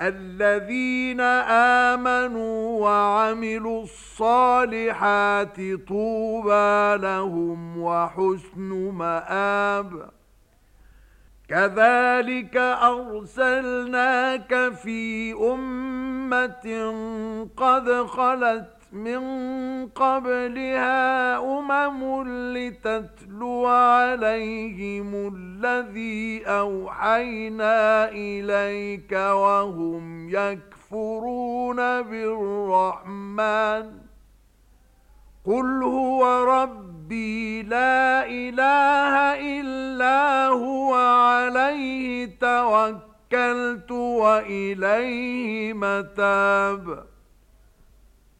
الذين آمنوا وعملوا الصالحات طوبى لهم وحسن مآب. كذلك أرسلناك في أمة قد خلت من قبلها أمم لتتلو عليهم الذي أوحينا إليك وهم يكفرون بالرحمن قل هو ربي لا إله إلا هو عليه توكلت وإليه متاب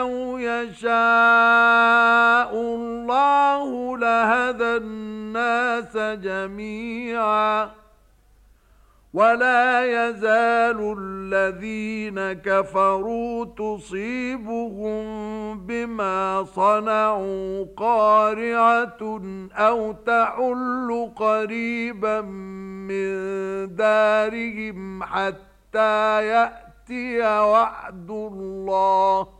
لو يشاء الله لهدى الناس جميعا ولا يزال الذين كفروا تصيبهم بما صنعوا قارعة أو تَحُلُّ قريبا من دارهم حتى يأتي وعد الله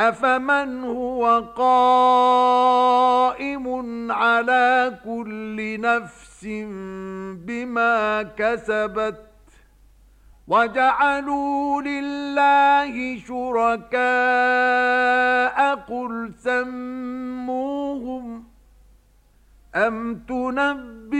أفمن هو قائم على كل نفس بما كسبت وجعلوا لله شركاء قل سموهم أم تنبئ